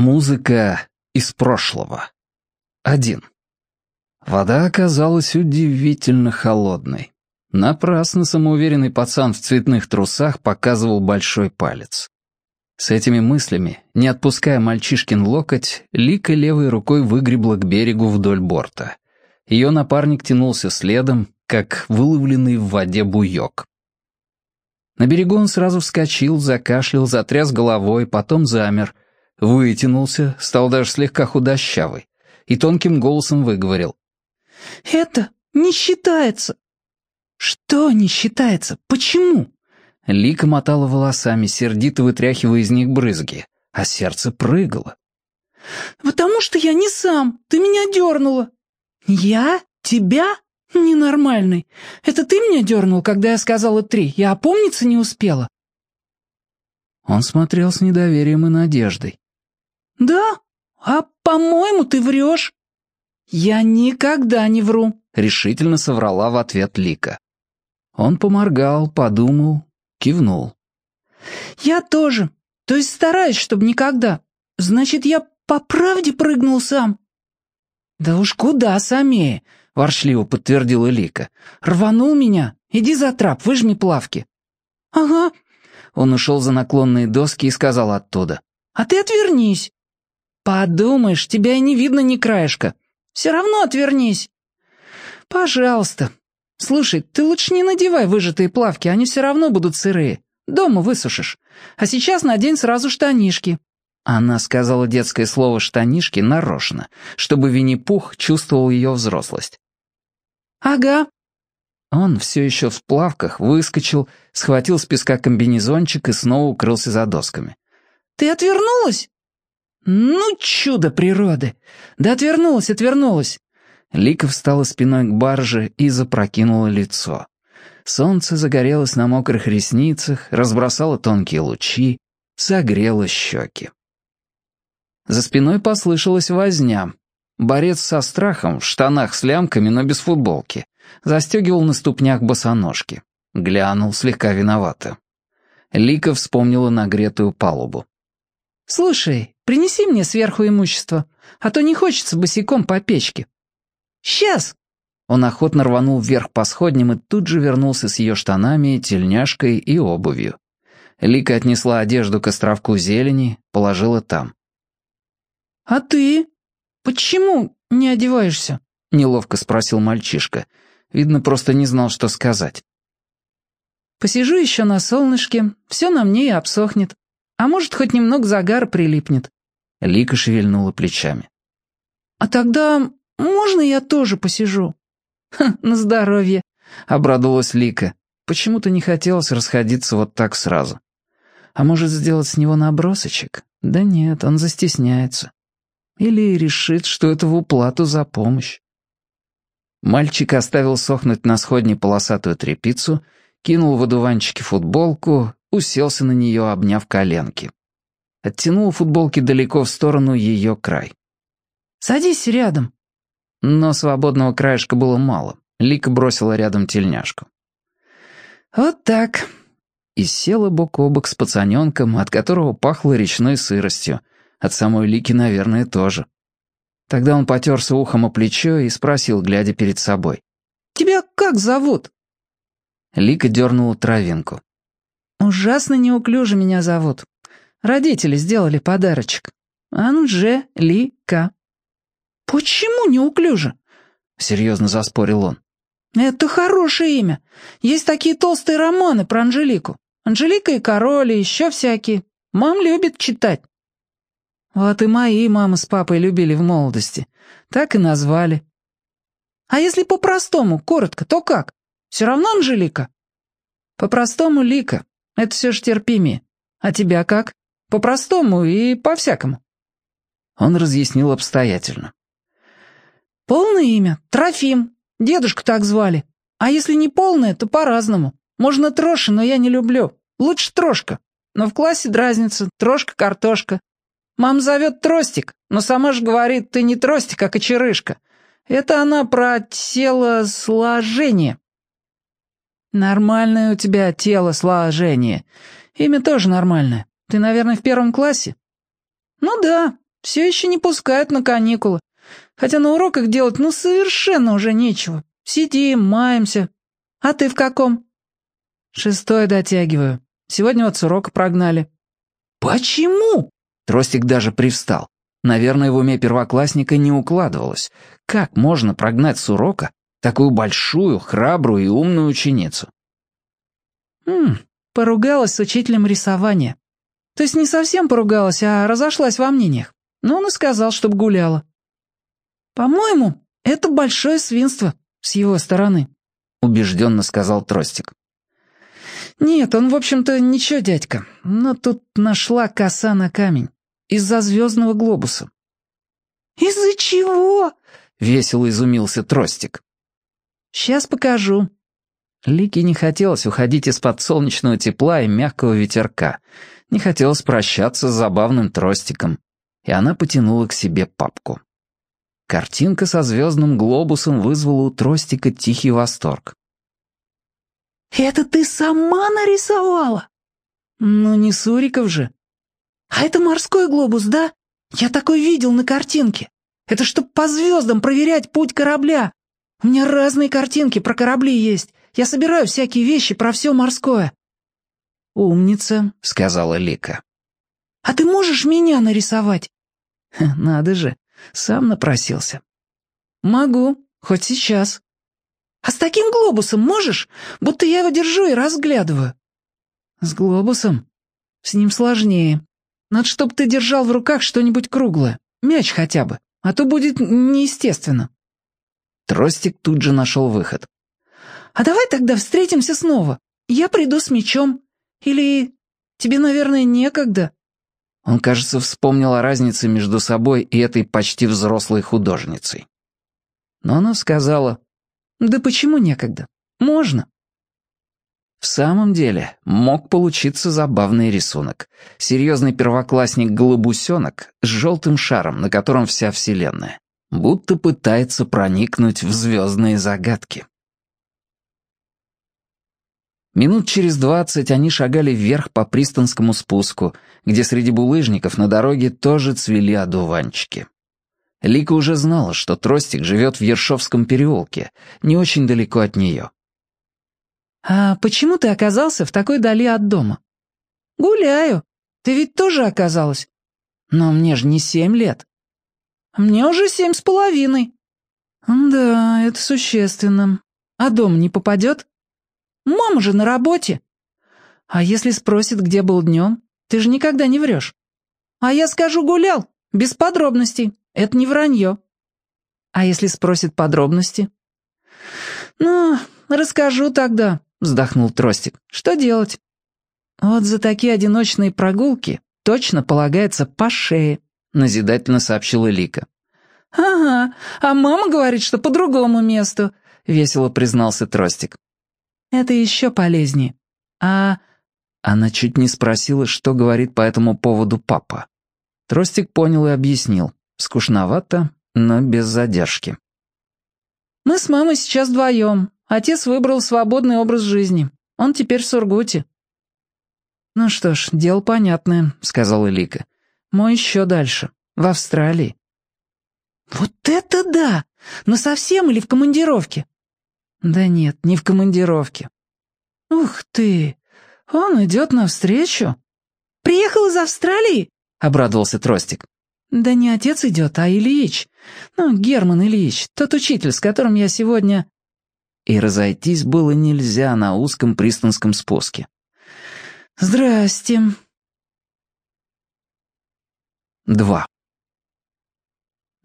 Музыка из прошлого. Один. Вода оказалась удивительно холодной. Напрасно самоуверенный пацан в цветных трусах показывал большой палец. С этими мыслями, не отпуская мальчишкин локоть, Лика левой рукой выгребла к берегу вдоль борта. Ее напарник тянулся следом, как выловленный в воде буйок. На берегу он сразу вскочил, закашлял, затряс головой, потом замер, вытянулся, стал даже слегка худощавый и тонким голосом выговорил. «Это не считается». «Что не считается? Почему?» Лика мотала волосами, сердито вытряхивая из них брызги, а сердце прыгало. «Потому что я не сам, ты меня дернула». «Я? Тебя? Ненормальный. Это ты меня дернул, когда я сказала три? Я опомниться не успела». Он смотрел с недоверием и надеждой. «Да? А, по-моему, ты врешь». «Я никогда не вру», — решительно соврала в ответ Лика. Он поморгал, подумал, кивнул. «Я тоже. То есть стараюсь, чтобы никогда. Значит, я по правде прыгнул сам». «Да уж куда самее», — воршливо подтвердила Лика. «Рванул меня. Иди за трап, выжми плавки». «Ага». Он ушел за наклонные доски и сказал оттуда. «А ты отвернись». «Подумаешь, тебя и не видно ни краешка. Все равно отвернись». «Пожалуйста. Слушай, ты лучше не надевай выжатые плавки, они все равно будут сырые. Дома высушишь. А сейчас надень сразу штанишки». Она сказала детское слово «штанишки» нарочно, чтобы Винни-Пух чувствовал ее взрослость. «Ага». Он все еще в плавках выскочил, схватил с песка комбинезончик и снова укрылся за досками. «Ты отвернулась?» «Ну, чудо природы! Да отвернулась, отвернулась!» Лика встала спиной к барже и запрокинула лицо. Солнце загорелось на мокрых ресницах, разбросало тонкие лучи, согрело щеки. За спиной послышалась возня. Борец со страхом, в штанах с лямками, но без футболки, застегивал на ступнях босоножки. Глянул слегка виновато. Лика вспомнила нагретую палубу. «Слушай, принеси мне сверху имущество, а то не хочется босиком по печке». «Сейчас!» Он охотно рванул вверх по сходням и тут же вернулся с ее штанами, тельняшкой и обувью. Лика отнесла одежду к островку зелени, положила там. «А ты? Почему не одеваешься?» — неловко спросил мальчишка. Видно, просто не знал, что сказать. «Посижу еще на солнышке, все на мне и обсохнет. А может, хоть немного загар прилипнет». Лика шевельнула плечами. «А тогда можно я тоже посижу?» «Ха, на здоровье», — обрадовалась Лика. Почему-то не хотелось расходиться вот так сразу. А может, сделать с него набросочек? Да нет, он застесняется. Или решит, что это в уплату за помощь. Мальчик оставил сохнуть на сходне полосатую тряпицу, кинул в одуванчики футболку, уселся на нее, обняв коленки. Оттянул футболки далеко в сторону ее край. «Садись рядом». Но свободного краешка было мало. Лика бросила рядом тельняшку. «Вот так». И села бок о бок с пацаненком, от которого пахло речной сыростью. От самой Лики, наверное, тоже. Тогда он потерся ухом о плечо и спросил, глядя перед собой. «Тебя как зовут?» Лика дернула травинку. «Ужасно неуклюже меня зовут. Родители сделали подарочек. Анжелика». «Почему неуклюже?» — серьезно заспорил он. «Это хорошее имя. Есть такие толстые романы про Анжелику. Анжелика и король, и еще всякие. Мам любит читать». «Вот и мои мама с папой любили в молодости. Так и назвали». «А если по-простому, коротко, то как? Все равно Анжелика?» «По-простому Лика. Это все ж терпимее. А тебя как? По-простому и по-всякому». Он разъяснил обстоятельно. «Полное имя — Трофим. Дедушку так звали. А если не полное, то по-разному. Можно Троши, но я не люблю. Лучше Трошка. Но в классе дразнится. Трошка-картошка. Мам зовет Тростик, но сама же говорит, ты не Тростик, а Кочерышка. Это она про телосложение». «Нормальное у тебя телосложение. Имя тоже нормальное. Ты, наверное, в первом классе?» «Ну да. Все еще не пускают на каникулы. Хотя на уроках делать ну совершенно уже нечего. Сидим, маемся. А ты в каком?» «Шестой дотягиваю. Сегодня вот с урока прогнали». «Почему?» Тростик даже привстал. Наверное, в уме первоклассника не укладывалось. Как можно прогнать с урока такую большую, храбрую и умную ученицу? «Хм, поругалась с учителем рисования. То есть не совсем поругалась, а разошлась во мнениях. Но он и сказал, чтоб гуляла. По-моему, это большое свинство с его стороны», — убежденно сказал Тростик. «Нет, он, в общем-то, ничего, дядька, но тут нашла коса на камень. Из-за звездного глобуса». «Из-за чего?» — весело изумился Тростик. «Сейчас покажу». Лике не хотелось уходить из-под солнечного тепла и мягкого ветерка. Не хотелось прощаться с забавным Тростиком. И она потянула к себе папку. Картинка со звездным глобусом вызвала у Тростика тихий восторг. «Это ты сама нарисовала?» «Ну, не Суриков же». «А это морской глобус, да? Я такой видел на картинке. Это чтоб по звездам проверять путь корабля. У меня разные картинки про корабли есть. Я собираю всякие вещи про все морское». «Умница», — сказала Лика. «А ты можешь меня нарисовать?» «Надо же, сам напросился». «Могу, хоть сейчас». «А с таким глобусом можешь? Будто я его держу и разглядываю». «С глобусом? С ним сложнее. Надо, чтобы ты держал в руках что-нибудь круглое. Мяч хотя бы. А то будет неестественно». Тростик тут же нашел выход. «А давай тогда встретимся снова. Я приду с мячом. Или тебе, наверное, некогда?» Он, кажется, вспомнил о разнице между собой и этой почти взрослой художницей. Но она сказала, «Да почему некогда? Можно». В самом деле, мог получиться забавный рисунок. Серьезный первоклассник-голубусенок с желтым шаром, на котором вся Вселенная. Будто пытается проникнуть в звездные загадки. Минут через двадцать они шагали вверх по пристанскому спуску, где среди булыжников на дороге тоже цвели одуванчики. Лика уже знала, что Тростик живет в Ершовском переулке, не очень далеко от нее. «А почему ты оказался в такой дали от дома?» «Гуляю. Ты ведь тоже оказалась». «Но мне же не семь лет». «Мне уже семь с половиной». «Да, это существенно. А дом не попадет?» «Мама же на работе». «А если спросит, где был днем? Ты же никогда не врешь». «А я скажу, гулял, без подробностей. Это не вранье». «А если спросит подробности?» «Ну, расскажу тогда», — вздохнул Тростик. «Что делать?» «Вот за такие одиночные прогулки точно полагается по шее», — назидательно сообщила Лика. «Ага, а мама говорит, что по другому месту», — весело признался Тростик. «Это еще полезнее. А...» Она чуть не спросила, что говорит по этому поводу папа. Тростик понял и объяснил. Скучновато, но без задержки. «Мы с мамой сейчас вдвоем. Отец выбрал свободный образ жизни. Он теперь в Сургуте». «Ну что ж, дело понятное», — сказала Лика. «Мой еще дальше, в Австралии». «Вот это да! Но совсем или в командировке?» «Да нет, не в командировке». «Ух ты! Он идет навстречу?» «Приехал из Австралии?» — обрадовался Тростик. «Да не отец идет, а Ильич. Ну, Герман Ильич, тот учитель, с которым я сегодня...» и разойтись было нельзя на узком пристанском спуске. «Здрасте». Два.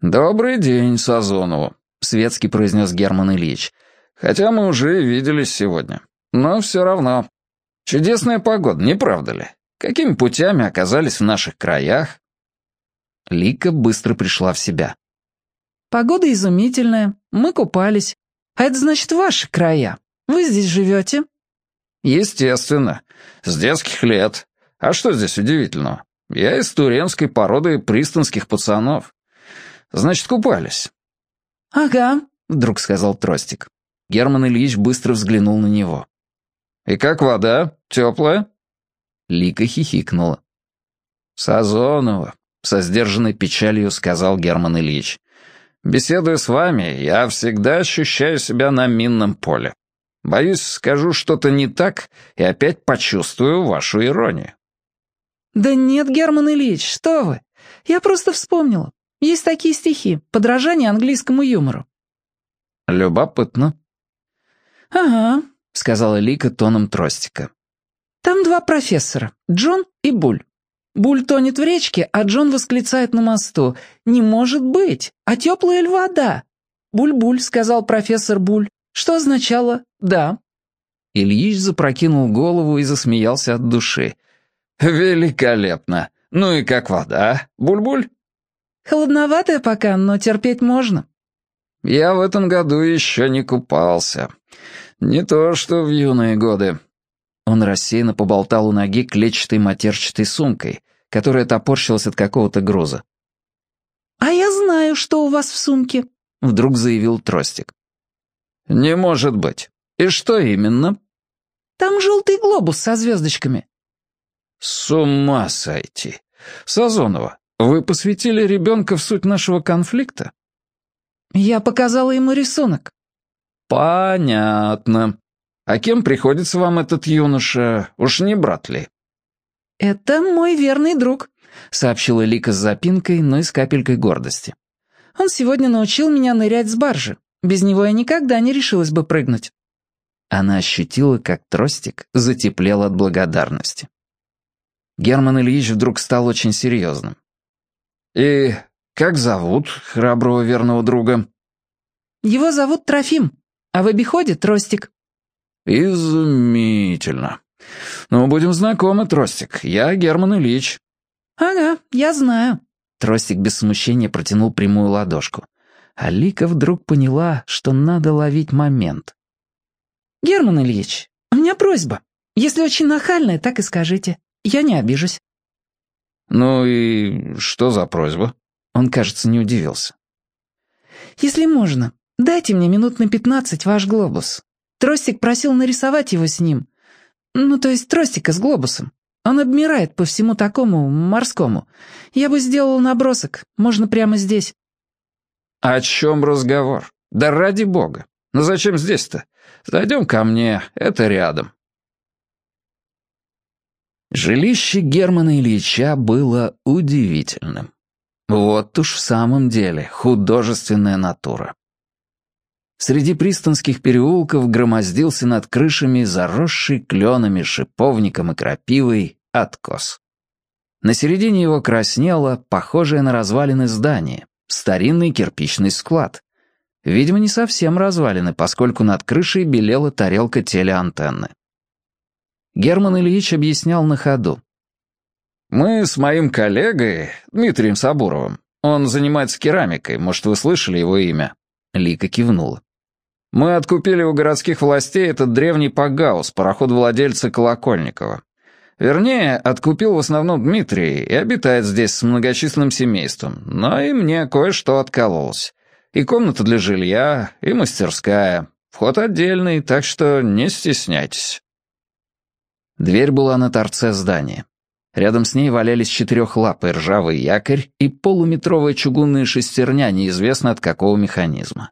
«Добрый день, Сазонову», — светски произнес Герман Ильич. «Хотя мы уже виделись сегодня. Но все равно. Чудесная погода, не правда ли? Какими путями оказались в наших краях?» Лика быстро пришла в себя. «Погода изумительная. Мы купались. А это значит ваши края. Вы здесь живете?» «Естественно. С детских лет. А что здесь удивительного? Я из туренской породы пристанских пацанов. Значит, купались». «Ага», — вдруг сказал Тростик. Герман Ильич быстро взглянул на него. «И как вода? Теплая?» Лика хихикнула. «Сазонова, со сдержанной печалью сказал Герман Ильич. «Беседуя с вами, я всегда ощущаю себя на минном поле. Боюсь, скажу что-то не так и опять почувствую вашу иронию». «Да нет, Герман Ильич, что вы! Я просто вспомнила. Есть такие стихи, подражание английскому юмору». «Любопытно». «Ага», — сказала Лика тоном тростика. «Там два профессора, Джон и Буль. Буль тонет в речке, а Джон восклицает на мосту. «Не может быть! А теплая ль вода?» «Буль-буль», — сказал профессор Буль, что означало «да». Ильич запрокинул голову и засмеялся от души. «Великолепно! Ну и как вода, Буль-буль?» «Холодноватая пока, но терпеть можно». «Я в этом году еще не купался. Не то, что в юные годы». Он рассеянно поболтал у ноги клетчатой матерчатой сумкой, которая топорщилась от какого-то груза. «А я знаю, что у вас в сумке», — вдруг заявил Тростик. «Не может быть. И что именно?» «Там желтый глобус со звездочками». «С ума сойти! Сазонова, вы посвятили ребенка в суть нашего конфликта?» «Я показала ему рисунок». «Понятно. А кем приходится вам этот юноша? Уж не брат ли?» «Это мой верный друг», — сообщила Лика с запинкой, но и с капелькой гордости. «Он сегодня научил меня нырять с баржи. Без него я никогда не решилась бы прыгнуть». Она ощутила, как тростик затеплел от благодарности. Герман Ильич вдруг стал очень серьезным. «И как зовут храброго верного друга?» «Его зовут Трофим, а в обиходе Тростик». «Изумительно. Ну, будем знакомы, Тростик. Я Герман Ильич». «Ага, я знаю». Тростик без смущения протянул прямую ладошку. Алика вдруг поняла, что надо ловить момент. «Герман Ильич, у меня просьба. Если очень нахальная, так и скажите. Я не обижусь». «Ну и что за просьба?» Он, кажется, не удивился. «Если можно, дайте мне минут на пятнадцать ваш глобус. Тростик просил нарисовать его с ним. Ну, то есть тростика с глобусом. Он обмирает по всему такому морскому. Я бы сделал набросок, можно прямо здесь». «О чем разговор? Да ради бога. Ну зачем здесь-то? Зайдем ко мне, это рядом». Жилище Германа Ильича было удивительным. Вот уж в самом деле художественная натура. Среди пристанских переулков громоздился над крышами заросший кленами, шиповником и крапивой откос. На середине его краснело, похожее на развалины здание, старинный кирпичный склад. Видимо, не совсем развалины, поскольку над крышей белела тарелка телеантенны. Герман Ильич объяснял на ходу. «Мы с моим коллегой, Дмитрием Сабуровым, он занимается керамикой, может, вы слышали его имя?» Лика кивнула. «Мы откупили у городских властей этот древний Пагаус, пароход владельца Колокольникова. Вернее, откупил в основном Дмитрий и обитает здесь с многочисленным семейством, но и мне кое-что откололось. И комната для жилья, и мастерская. Вход отдельный, так что не стесняйтесь». Дверь была на торце здания. Рядом с ней валялись четырехлапый ржавый якорь и полуметровая чугунная шестерня неизвестно от какого механизма.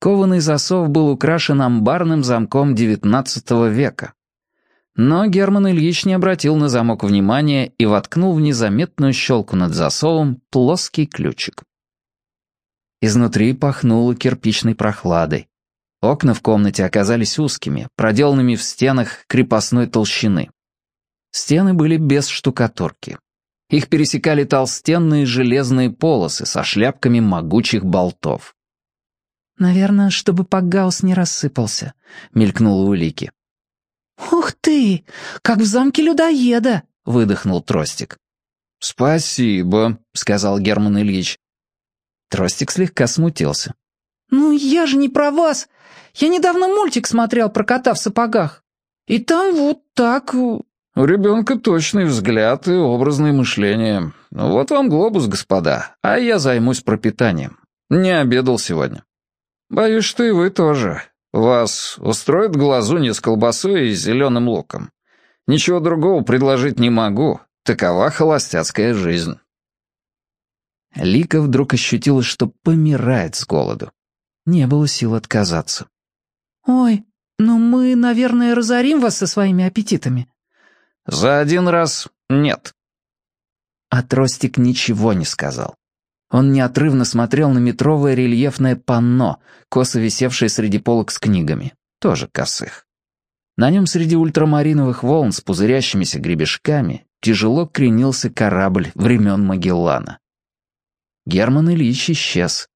Кованый засов был украшен амбарным замком XIX века. Но Герман Ильич не обратил на замок внимания и воткнул в незаметную щелку над засовом плоский ключик. Изнутри пахнуло кирпичной прохладой. Окна в комнате оказались узкими, проделанными в стенах крепостной толщины. Стены были без штукатурки. Их пересекали толстенные железные полосы со шляпками могучих болтов. «Наверное, чтобы Пагаус не рассыпался», — мелькнула улики. «Ух ты! Как в замке людоеда!» — выдохнул Тростик. «Спасибо», — сказал Герман Ильич. Тростик слегка смутился. «Ну, я же не про вас. Я недавно мультик смотрел про кота в сапогах. И там вот так...» «У ребенка точный взгляд и образное мышление. Вот вам глобус, господа, а я займусь пропитанием. Не обедал сегодня». «Боюсь, что и вы тоже. Вас устроит глазунья с колбасой и зеленым луком. Ничего другого предложить не могу. Такова холостяцкая жизнь». Лика вдруг ощутила, что помирает с голоду. Не было сил отказаться. «Ой, ну мы, наверное, разорим вас со своими аппетитами». «За один раз нет». А Тростик ничего не сказал. Он неотрывно смотрел на метровое рельефное панно, косо висевшее среди полок с книгами, тоже косых. На нем среди ультрамариновых волн с пузырящимися гребешками тяжело кренился корабль времен Магеллана. Герман Ильич исчез.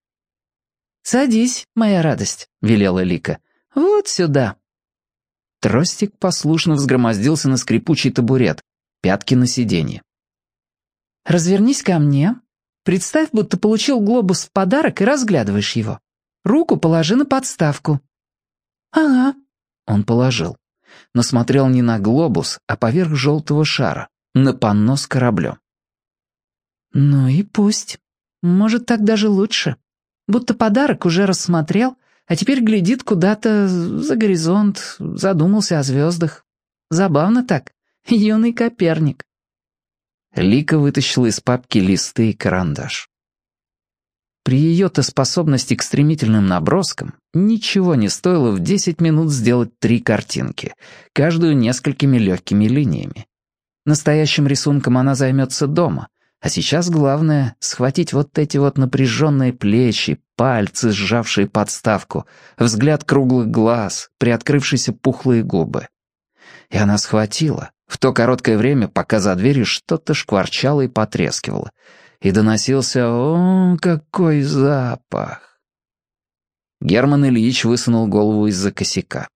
«Садись, моя радость», — велела Лика. «Вот сюда». Тростик послушно взгромоздился на скрипучий табурет, пятки на сиденье. «Развернись ко мне. Представь, будто получил глобус в подарок и разглядываешь его. Руку положи на подставку». «Ага». Он положил, но смотрел не на глобус, а поверх желтого шара, на панно с кораблем. «Ну и пусть. Может, так даже лучше. Будто подарок уже рассмотрел, а теперь глядит куда-то за горизонт, задумался о звездах. Забавно так, юный Коперник». Лика вытащила из папки листы и карандаш. При ее-то способности к стремительным наброскам ничего не стоило в 10 минут сделать три картинки, каждую несколькими легкими линиями. Настоящим рисунком она займется дома, а сейчас главное — схватить вот эти вот напряженные плечи, пальцы, сжавшие подставку, взгляд круглых глаз, приоткрывшиеся пухлые губы. И она схватила, в то короткое время, пока за дверью что-то шкварчало и потрескивало. И доносился «О, какой запах!» Герман Ильич высунул голову из-за косяка.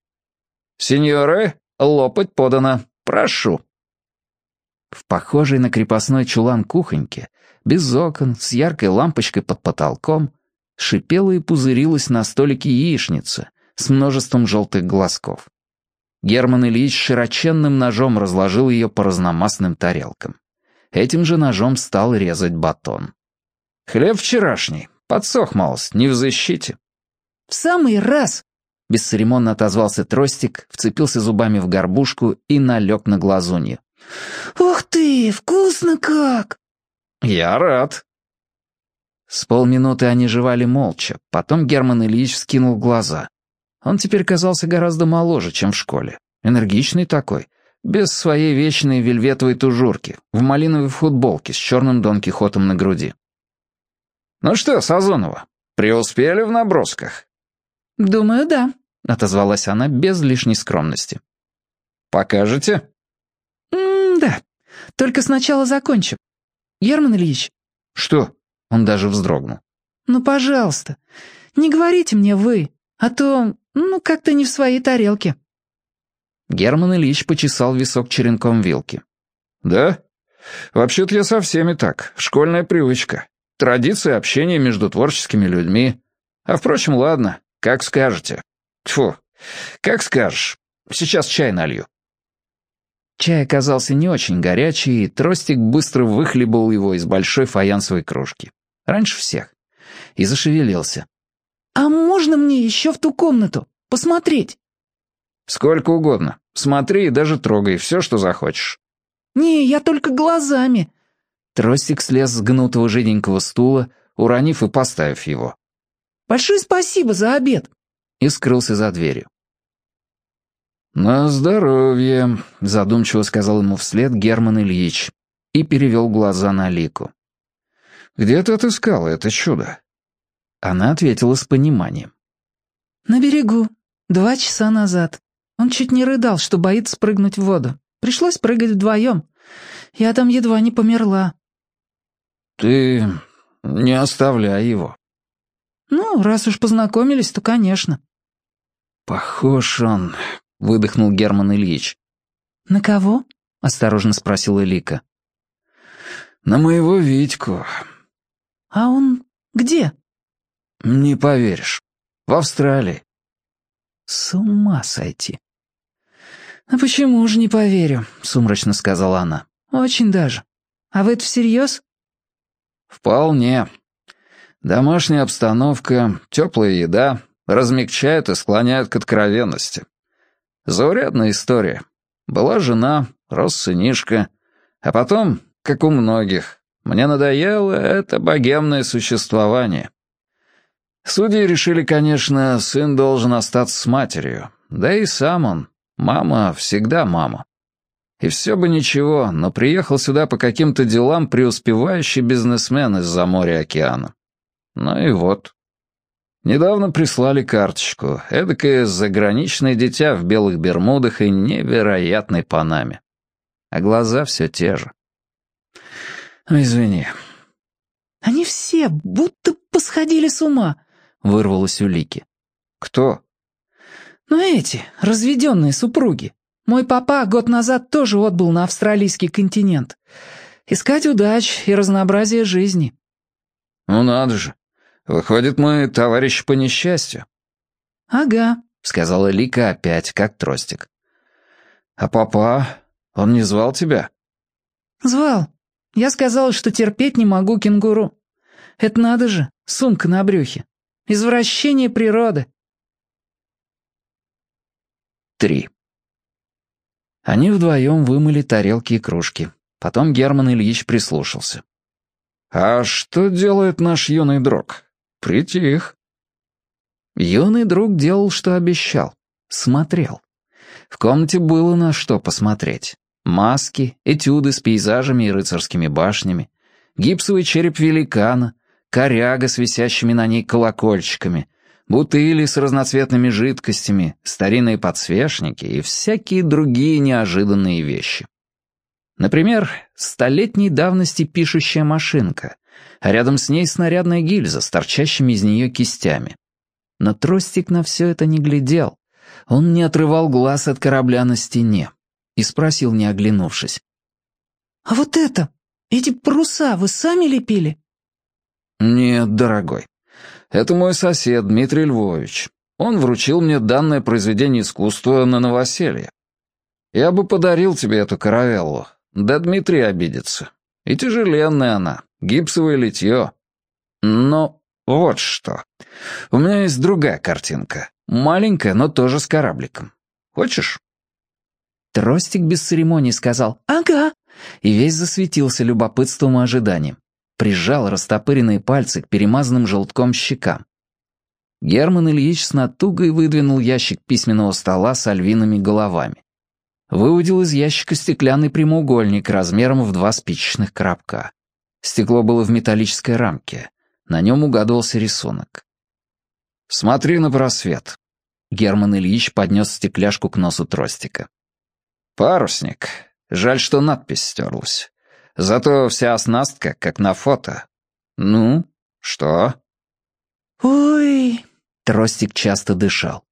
«Сеньоры, лопать подано. Прошу». В похожей на крепостной чулан кухоньке, без окон, с яркой лампочкой под потолком, шипела и пузырилась на столике яичница с множеством желтых глазков. Герман Ильич широченным ножом разложил ее по разномастным тарелкам. Этим же ножом стал резать батон. «Хлеб вчерашний. Подсох малость, не в защите». «В самый раз!» Бесцеремонно отозвался Тростик, вцепился зубами в горбушку и налег на глазунью. «Ух ты, вкусно как!» «Я рад». С полминуты они жевали молча, потом Герман Ильич скинул глаза. Он теперь казался гораздо моложе, чем в школе. Энергичный такой, без своей вечной вельветовой тужурки, в малиновой футболке с черным Дон Кихотом на груди. «Ну что, Сазонова, преуспели в набросках?» «Думаю, да», — отозвалась она без лишней скромности. «Покажете?» М «Да, только сначала закончим. Герман Ильич». «Что?» — он даже вздрогнул. «Ну, пожалуйста, не говорите мне «вы», а то ну, как-то не в своей тарелке». Герман Ильич почесал висок черенком вилки. «Да? Вообще-то я со всеми так. Школьная привычка. Традиция общения между творческими людьми. А впрочем, ладно, как скажете. Тьфу, как скажешь. Сейчас чай налью». Чай оказался не очень горячий, и Тростик быстро выхлебал его из большой фаянсовой кружки. Раньше всех. И зашевелился. «А можно мне еще в ту комнату? Посмотреть?» «Сколько угодно. Смотри и даже трогай, все, что захочешь». «Не, я только глазами». Тростик слез с гнутого жиденького стула, уронив и поставив его. «Большое спасибо за обед». И скрылся за дверью. «На здоровье», — задумчиво сказал ему вслед Герман Ильич и перевел глаза на Лику. «Где ты отыскала это чудо?» Она ответила с пониманием. «На берегу. Два часа назад. Он чуть не рыдал, что боится спрыгнуть в воду. Пришлось прыгать вдвоем. Я там едва не померла». «Ты не оставляй его». «Ну, раз уж познакомились, то, конечно». «Похож он», — выдохнул Герман Ильич. «На кого?» — осторожно спросила Лика. «На моего Витьку». «А он где?» «Не поверишь. В Австралии». «С ума сойти». «А почему же не поверю?» — сумрачно сказала она. «Очень даже. А вы это всерьез?» «Вполне. Домашняя обстановка, теплая еда размягчают и склоняют к откровенности. Заурядная история. Была жена, рос сынишка, а потом, как у многих, Мне надоело это богемное существование. Судьи решили, конечно, сын должен остаться с матерью. Да и сам он. Мама всегда мама. И все бы ничего, но приехал сюда по каким-то делам преуспевающий бизнесмен из-за моря океана. Ну и вот. Недавно прислали карточку. Эдакое заграничное дитя в белых бермудах и невероятной панаме. А глаза все те же. Извини. Они все будто посходили с ума, вырвалось у Лики. Кто? Ну эти, разведенные супруги. Мой папа год назад тоже отбыл на австралийский континент. Искать удач и разнообразие жизни. Ну надо же. Выходит, мы товарищи по несчастью. Ага, сказала Лика опять, как тростик. А папа, он не звал тебя? Звал. Я сказала, что терпеть не могу кенгуру. Это надо же, сумка на брюхе. Извращение природы. Три. Они вдвоем вымыли тарелки и кружки. Потом Герман Ильич прислушался. «А что делает наш юный друг? Притих». Юный друг делал, что обещал. Смотрел. В комнате было на что посмотреть. Маски, этюды с пейзажами и рыцарскими башнями, гипсовый череп великана, коряга с висящими на ней колокольчиками, бутыли с разноцветными жидкостями, старинные подсвечники и всякие другие неожиданные вещи. Например, столетней давности пишущая машинка, а рядом с ней снарядная гильза с торчащими из нее кистями. Но Тростик на все это не глядел. Он не отрывал глаз от корабля на стене и спросил, не оглянувшись. «А вот это, эти паруса вы сами лепили?» «Нет, дорогой. Это мой сосед Дмитрий Львович. Он вручил мне данное произведение искусства на новоселье. Я бы подарил тебе эту каравеллу, да Дмитрий обидится. И тяжеленная она, гипсовое литье. Но вот что. У меня есть другая картинка. Маленькая, но тоже с корабликом. Хочешь?» Тростик без церемоний сказал «Ага», и весь засветился любопытством и ожиданием. Прижал растопыренные пальцы к перемазанным желтком щекам. Герман Ильич с натугой выдвинул ящик письменного стола с альвиными головами. Выудил из ящика стеклянный прямоугольник размером в два спичечных коробка. Стекло было в металлической рамке. На нем угадывался рисунок. «Смотри на просвет». Герман Ильич поднес стекляшку к носу тростика. «Парусник. Жаль, что надпись стерлась. Зато вся оснастка, как на фото. Ну, что?» «Ой...» — Тростик часто дышал.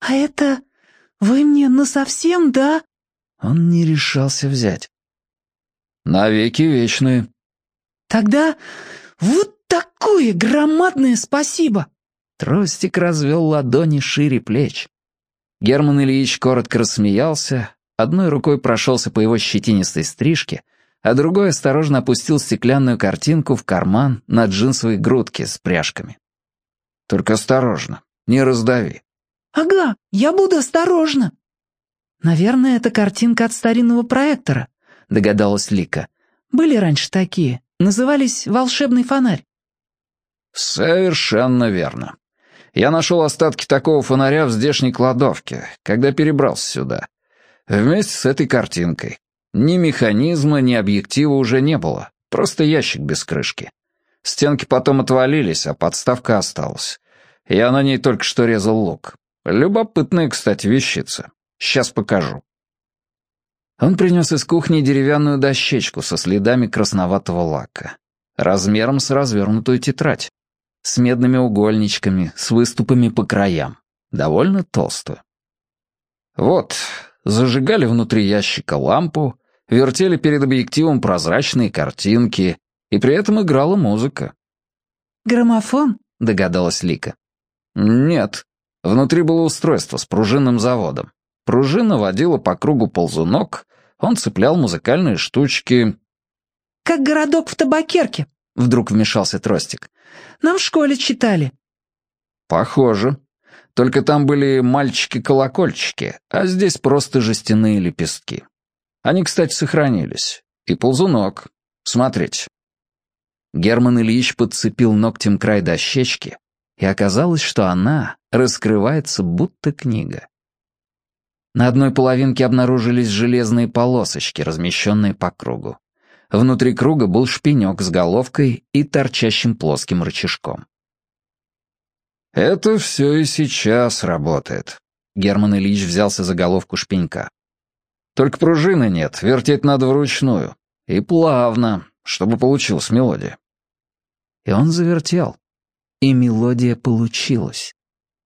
«А это... Вы мне насовсем, да?» Он не решался взять. «Навеки вечные». «Тогда вот такое громадное спасибо!» Тростик развел ладони шире плеч. Герман Ильич коротко рассмеялся, одной рукой прошелся по его щетинистой стрижке, а другой осторожно опустил стеклянную картинку в карман на джинсовой грудке с пряжками. «Только осторожно, не раздави». «Ага, я буду осторожна». «Наверное, это картинка от старинного проектора», — догадалась Лика. «Были раньше такие. Назывались «Волшебный фонарь». «Совершенно верно. Я нашел остатки такого фонаря в здешней кладовке, когда перебрался сюда. Вместе с этой картинкой. Ни механизма, ни объектива уже не было. Просто ящик без крышки. Стенки потом отвалились, а подставка осталась. Я на ней только что резал лук. Любопытная, кстати, вещица. Сейчас покажу. Он принес из кухни деревянную дощечку со следами красноватого лака. Размером с развернутую тетрадь. С медными угольничками, с выступами по краям. Довольно толстую. Вот, зажигали внутри ящика лампу, вертели перед объективом прозрачные картинки, и при этом играла музыка. «Граммофон?» — догадалась Лика. «Нет. Внутри было устройство с пружинным заводом. Пружина водила по кругу ползунок, он цеплял музыкальные штучки». «Как городок в табакерке», — вдруг вмешался Тростик. «Нам в школе читали». «Похоже», только там были мальчики-колокольчики, а здесь просто жестяные лепестки. Они, кстати, сохранились. И ползунок. Смотрите. Герман Ильич подцепил ногтем край дощечки, и оказалось, что она раскрывается будто книга. На одной половинке обнаружились железные полосочки, размещенные по кругу. Внутри круга был шпинек с головкой и торчащим плоским рычажком. «Это все и сейчас работает», — Герман Ильич взялся за головку шпенька. «Только пружины нет, вертеть надо вручную. И плавно, чтобы получилась мелодия». И он завертел. И мелодия получилась.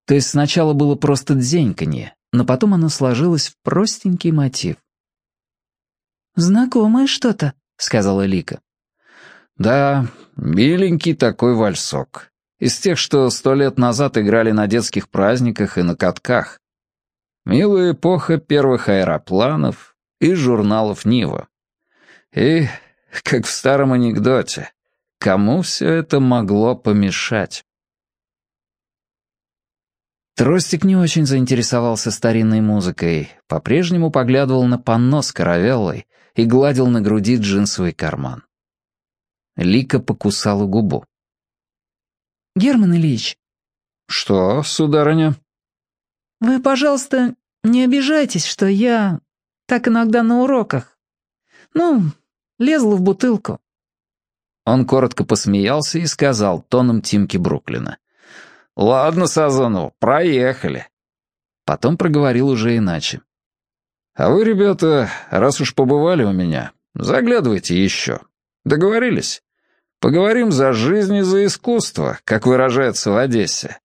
То есть сначала было просто дзеньканье, но потом оно сложилось в простенький мотив. «Знакомое что-то», — сказала Лика. «Да, миленький такой вальсок. Из тех, что сто лет назад играли на детских праздниках и на катках. Милая эпоха первых аэропланов и журналов «Нива». И, как в старом анекдоте, кому все это могло помешать? Тростик не очень заинтересовался старинной музыкой, по-прежнему поглядывал на панно с каравеллой и гладил на груди джинсовый карман. Лика покусала губу. «Герман Ильич». «Что, сударыня?» «Вы, пожалуйста, не обижайтесь, что я так иногда на уроках. Ну, лезла в бутылку». Он коротко посмеялся и сказал тоном Тимки Бруклина. «Ладно, Сазонов, проехали». Потом проговорил уже иначе. «А вы, ребята, раз уж побывали у меня, заглядывайте еще. Договорились? Поговорим за жизнь и за искусство, как выражается в Одессе».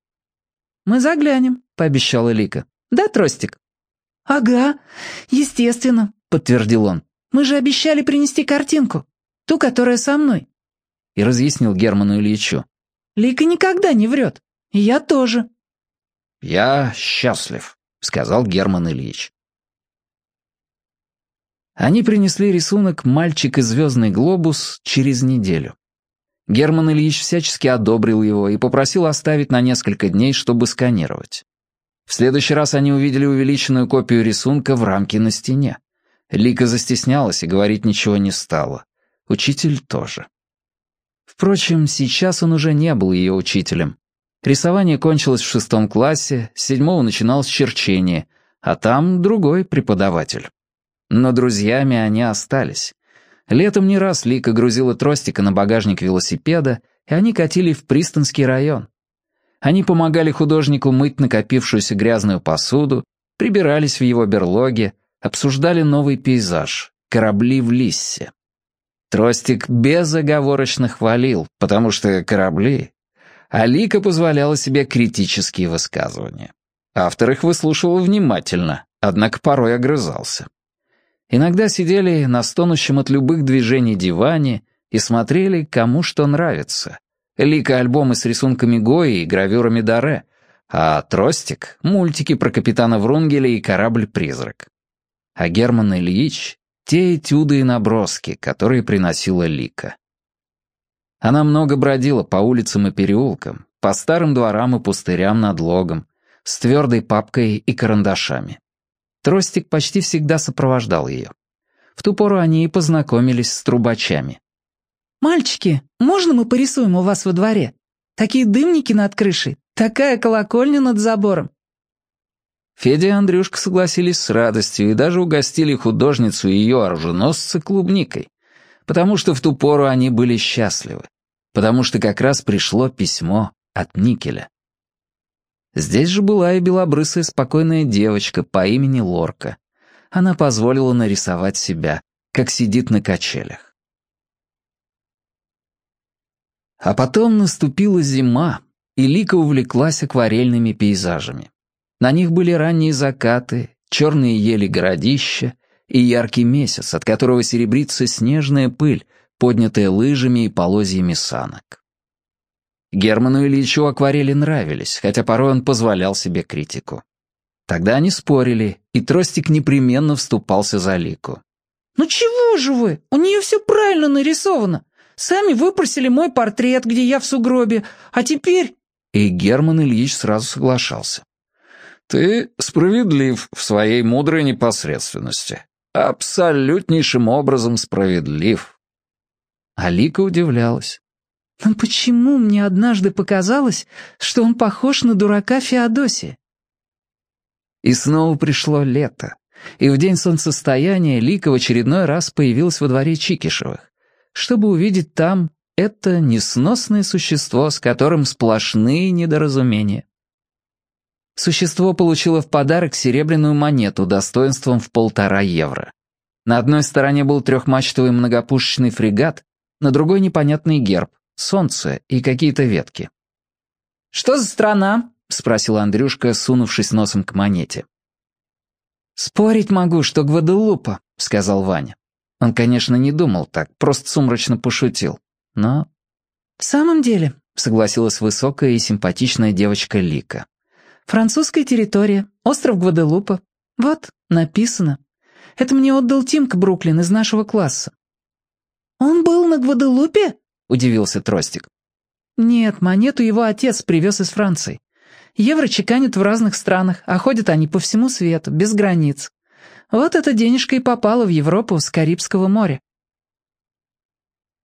«Мы заглянем», — пообещала Лика. «Да, Тростик?» «Ага, естественно», — подтвердил он. «Мы же обещали принести картинку, ту, которая со мной». И разъяснил Герману Ильичу. «Лика никогда не врет. «Я тоже». «Я счастлив», — сказал Герман Ильич. Они принесли рисунок «Мальчик и звездный глобус» через неделю. Герман Ильич всячески одобрил его и попросил оставить на несколько дней, чтобы сканировать. В следующий раз они увидели увеличенную копию рисунка в рамке на стене. Лика застеснялась и говорить ничего не стала. Учитель тоже. Впрочем, сейчас он уже не был ее учителем. Рисование кончилось в шестом классе, с седьмого начиналось черчение, а там другой преподаватель. Но друзьями они остались. Летом не раз Лика грузила тростика на багажник велосипеда, и они катили в Пристонский район. Они помогали художнику мыть накопившуюся грязную посуду, прибирались в его берлоге, обсуждали новый пейзаж — корабли в Лиссе. Тростик безоговорочно хвалил, потому что корабли Алика позволяла себе критические высказывания. Автор их выслушивал внимательно, однако порой огрызался. Иногда сидели на стонущем от любых движений диване и смотрели, кому что нравится. Лика альбомы с рисунками Гои и гравюрами Даре, а Тростик — мультики про капитана Врунгеля и корабль-призрак. А Герман Ильич — те этюды и наброски, которые приносила Лика. Она много бродила по улицам и переулкам, по старым дворам и пустырям над логом, с твердой папкой и карандашами. Тростик почти всегда сопровождал ее. В ту пору они и познакомились с трубачами. «Мальчики, можно мы порисуем у вас во дворе? Такие дымники над крышей, такая колокольня над забором». Федя и Андрюшка согласились с радостью и даже угостили художницу и ее оруженосца клубникой, потому что в ту пору они были счастливы потому что как раз пришло письмо от Никеля. Здесь же была и белобрысая спокойная девочка по имени Лорка. Она позволила нарисовать себя, как сидит на качелях. А потом наступила зима, и Лика увлеклась акварельными пейзажами. На них были ранние закаты, черные ели городища и яркий месяц, от которого серебрится снежная пыль, поднятые лыжами и полозьями санок. Герману Ильичу акварели нравились, хотя порой он позволял себе критику. Тогда они спорили, и Тростик непременно вступался за Лику. «Ну чего же вы? У нее все правильно нарисовано. Сами выпросили мой портрет, где я в сугробе, а теперь...» И Герман Ильич сразу соглашался. «Ты справедлив в своей мудрой непосредственности. Абсолютнейшим образом справедлив. Алика удивлялась. Но почему мне однажды показалось, что он похож на дурака Феодосия? И снова пришло лето. И в день солнцестояния Лика в очередной раз появилась во дворе Чикишевых, чтобы увидеть там это несносное существо, с которым сплошные недоразумения. Существо получило в подарок серебряную монету достоинством в полтора евро. На одной стороне был трехмачтовый многопушечный фрегат, на другой непонятный герб, солнце и какие-то ветки. «Что за страна?» — спросил Андрюшка, сунувшись носом к монете. «Спорить могу, что Гваделупа», — сказал Ваня. Он, конечно, не думал так, просто сумрачно пошутил. Но... «В самом деле», — согласилась высокая и симпатичная девочка Лика. «Французская территория, остров Гваделупа. Вот, написано. Это мне отдал Тимка Бруклин из нашего класса». «Он был на Гваделупе?» — удивился Тростик. «Нет, монету его отец привез из Франции. Евро чеканят в разных странах, а ходят они по всему свету, без границ. Вот эта денежка и попала в Европу с Карибского моря».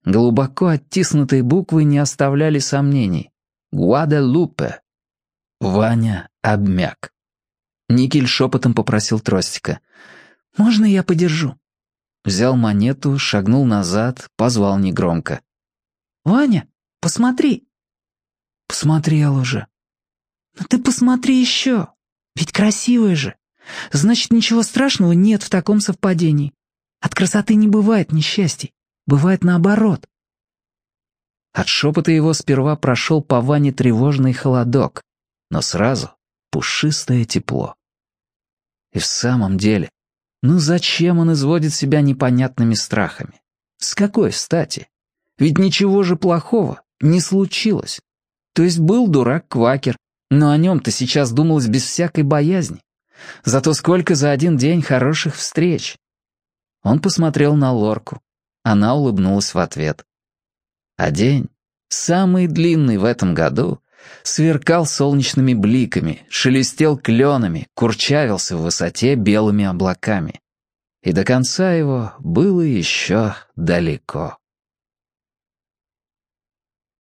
Глубоко оттиснутые буквы не оставляли сомнений. «Гуадалупе». Ваня обмяк. Никель шепотом попросил Тростика. «Можно я подержу?» Взял монету, шагнул назад, позвал негромко. «Ваня, посмотри!» «Посмотрел уже». «Ну ты посмотри еще! Ведь красивая же! Значит, ничего страшного нет в таком совпадении. От красоты не бывает несчастий, бывает наоборот». От шепота его сперва прошел по Ване тревожный холодок, но сразу пушистое тепло. И в самом деле, ну зачем он изводит себя непонятными страхами? С какой стати? Ведь ничего же плохого не случилось. То есть был дурак-квакер, но о нем-то сейчас думалось без всякой боязни. Зато сколько за один день хороших встреч. Он посмотрел на Лорку. Она улыбнулась в ответ. А день, самый длинный в этом году, сверкал солнечными бликами, шелестел кленами, курчавился в высоте белыми облаками. И до конца его было еще далеко.